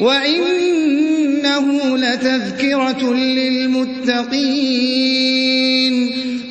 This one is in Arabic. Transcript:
وَإِنَّهُ لَتَذْكِرَةٌ لِّلْمُتَّقِينَ